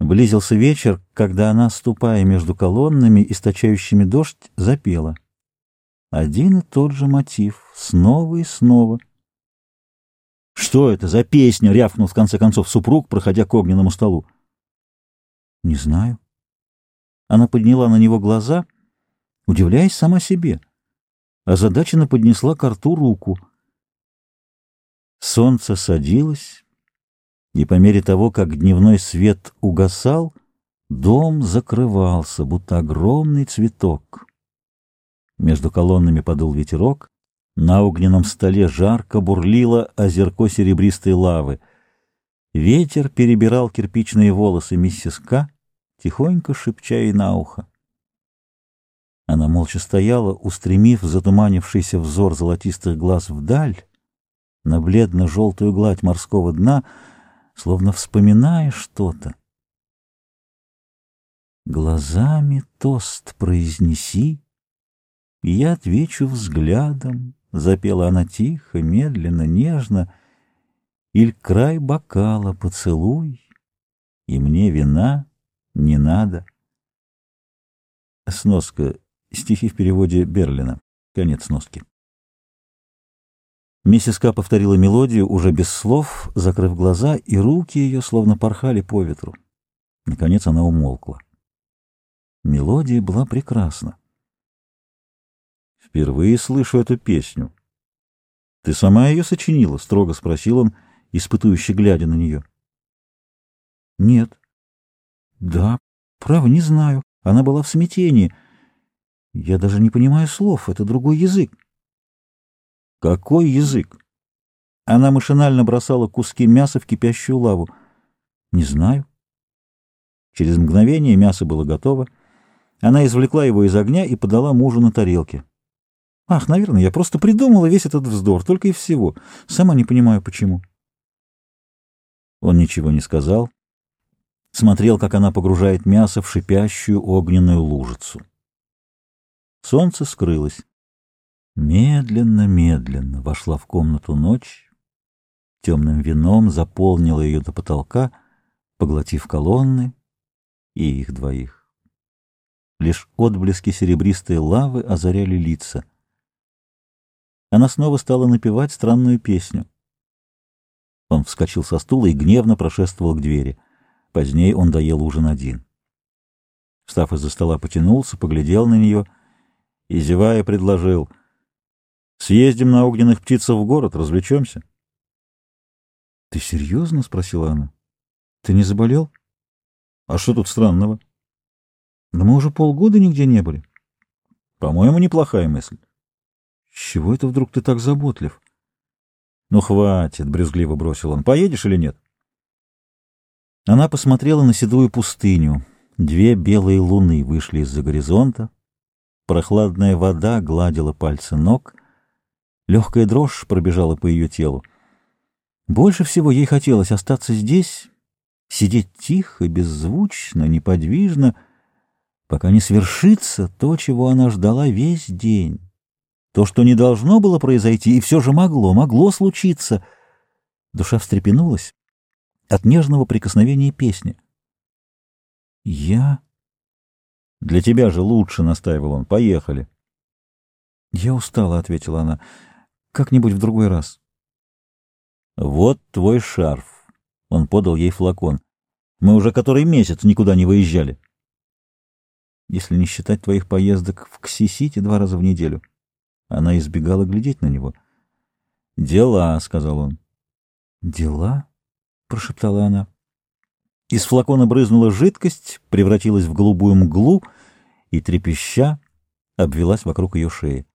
Близился вечер, когда она, ступая между колоннами, источающими дождь, запела. Один и тот же мотив, снова и снова. «Что это за песня?» — рявкнул в конце концов супруг, проходя к огненному столу. «Не знаю». Она подняла на него глаза, удивляясь сама себе. Озадаченно поднесла к рту руку. Солнце садилось, и по мере того, как дневной свет угасал, дом закрывался, будто огромный цветок. Между колоннами подул ветерок, на огненном столе жарко бурлило озерко серебристой лавы. Ветер перебирал кирпичные волосы миссис К, тихонько шепча ей на ухо. Она молча стояла, устремив затуманившийся взор золотистых глаз вдаль, на бледно-желтую гладь морского дна — словно вспоминая что-то. Глазами тост произнеси, и я отвечу взглядом, — запела она тихо, медленно, нежно, — Иль край бокала поцелуй, и мне вина не надо. Сноска. Стихи в переводе Берлина. Конец сноски. Миссис К. повторила мелодию уже без слов, закрыв глаза, и руки ее словно порхали по ветру. Наконец она умолкла. Мелодия была прекрасна. «Впервые слышу эту песню. Ты сама ее сочинила?» — строго спросил он, испытующе глядя на нее. «Нет». «Да, право, не знаю. Она была в смятении. Я даже не понимаю слов, это другой язык». Какой язык? Она машинально бросала куски мяса в кипящую лаву. Не знаю. Через мгновение мясо было готово. Она извлекла его из огня и подала мужу на тарелке. Ах, наверное, я просто придумала весь этот вздор, только и всего. Сама не понимаю, почему. Он ничего не сказал. Смотрел, как она погружает мясо в шипящую огненную лужицу. Солнце скрылось. Медленно-медленно вошла в комнату ночь, темным вином заполнила ее до потолка, поглотив колонны и их двоих. Лишь отблески серебристой лавы озаряли лица. Она снова стала напевать странную песню. Он вскочил со стула и гневно прошествовал к двери. Позднее он доел ужин один. Встав из-за стола, потянулся, поглядел на нее и, зевая, предложил — Съездим на огненных птицах в город, развлечемся. — Ты серьезно? — спросила она. — Ты не заболел? — А что тут странного? — Да мы уже полгода нигде не были. — По-моему, неплохая мысль. — чего это вдруг ты так заботлив? — Ну, хватит, — брюзгливо бросил он. — Поедешь или нет? Она посмотрела на седую пустыню. Две белые луны вышли из-за горизонта. Прохладная вода гладила пальцы ног — Легкая дрожь пробежала по ее телу. Больше всего ей хотелось остаться здесь, сидеть тихо, беззвучно, неподвижно, пока не свершится то, чего она ждала весь день. То, что не должно было произойти, и все же могло, могло случиться. Душа встрепенулась от нежного прикосновения песни. «Я...» «Для тебя же лучше», — настаивал он. «Поехали». «Я устала», — ответила она. Как-нибудь в другой раз. Вот твой шарф. Он подал ей флакон. Мы уже который месяц никуда не выезжали. Если не считать твоих поездок в Кси-Сити два раза в неделю. Она избегала глядеть на него. «Дела», — сказал он. «Дела?» — прошептала она. Из флакона брызнула жидкость, превратилась в голубую мглу и, трепеща, обвелась вокруг ее шеи.